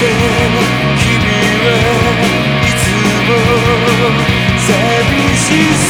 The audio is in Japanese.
君はいつも寂しさ